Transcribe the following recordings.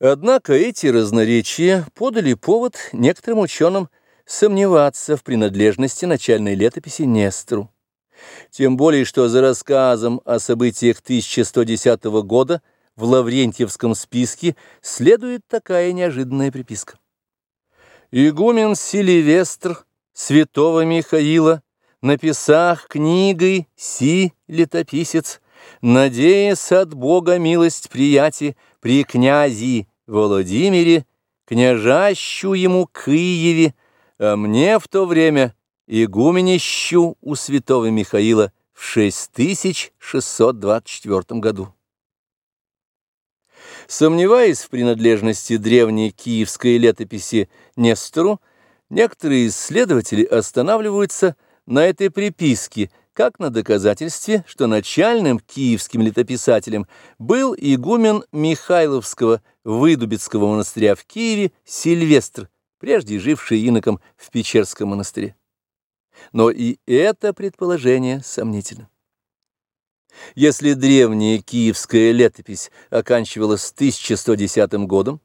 Однако эти разноречия подали повод некоторым ученым сомневаться в принадлежности начальной летописи Нестору. Тем более, что за рассказом о событиях 1110 года в Лаврентьевском списке следует такая неожиданная приписка. Игумен Сильвестр святого Михаила, написах книгой си летописец, надеясь от Бога милость прияти при князи Владимире, княжащу ему Киеве, а мне в то время игуменищу у святого Михаила в 6624 году. Сомневаясь в принадлежности древней киевской летописи Нестору, некоторые исследователи останавливаются на этой приписке – как на доказательстве, что начальным киевским летописателем был игумен Михайловского Выдубицкого монастыря в Киеве Сильвестр, прежде живший иноком в Печерском монастыре. Но и это предположение сомнительно. Если древняя киевская летопись оканчивалась 1110 годом,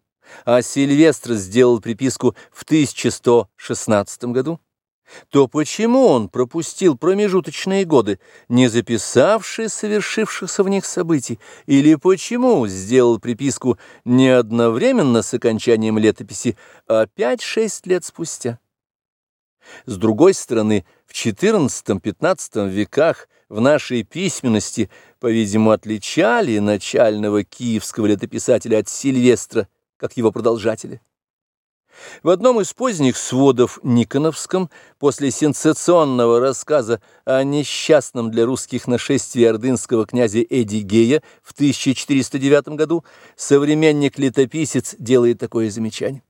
а Сильвестр сделал приписку в 1116 году, то почему он пропустил промежуточные годы, не записавшие совершившихся в них событий, или почему сделал приписку не одновременно с окончанием летописи, а 5-6 лет спустя? С другой стороны, в XIV-XV веках в нашей письменности, по-видимому, отличали начального киевского летописателя от Сильвестра, как его продолжателя. В одном из поздних сводов Никоновском, после сенсационного рассказа о несчастном для русских нашествии ордынского князя Эдигея в 1409 году, современник-летописец делает такое замечание.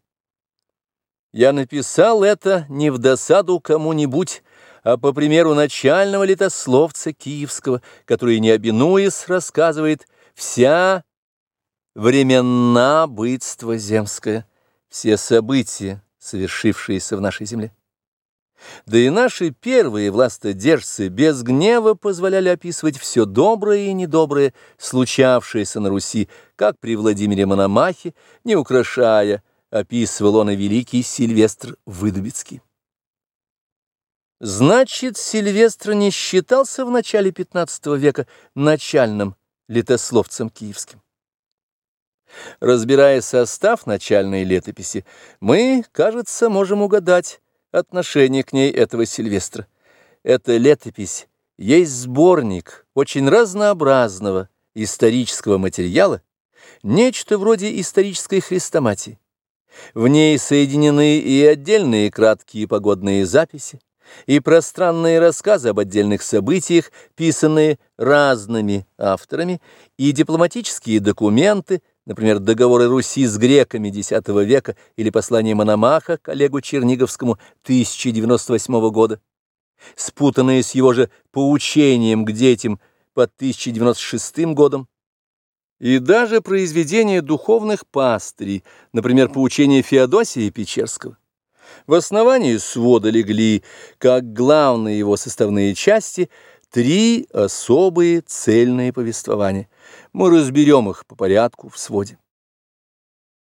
«Я написал это не в досаду кому-нибудь, а по примеру начального летословца киевского, который, не обинуясь, рассказывает «вся временна бытство земское» все события, совершившиеся в нашей земле. Да и наши первые властодержцы без гнева позволяли описывать все доброе и недоброе, случавшееся на Руси, как при Владимире Мономахе, не украшая, описывал он и великий Сильвестр Выдубицкий. Значит, Сильвестр не считался в начале XV века начальным летословцем киевским. Разбирая состав начальной летописи, мы, кажется, можем угадать отношение к ней этого Сильвестра. Эта летопись есть сборник очень разнообразного исторического материала, нечто вроде исторической хрестоматии. В ней соединены и отдельные краткие погодные записи, и пространные рассказы об отдельных событиях, писанные разными авторами, и дипломатические документы, например, договоры Руси с греками X века или послание Мономаха коллегу Черниговскому 1098 года, спутанные с его же поучением к детям под 1096 годом, и даже произведения духовных пастырей, например, поучение Феодосия Печерского. В основании свода легли, как главные его составные части, три особые цельные повествования. Мы разберем их по порядку в своде.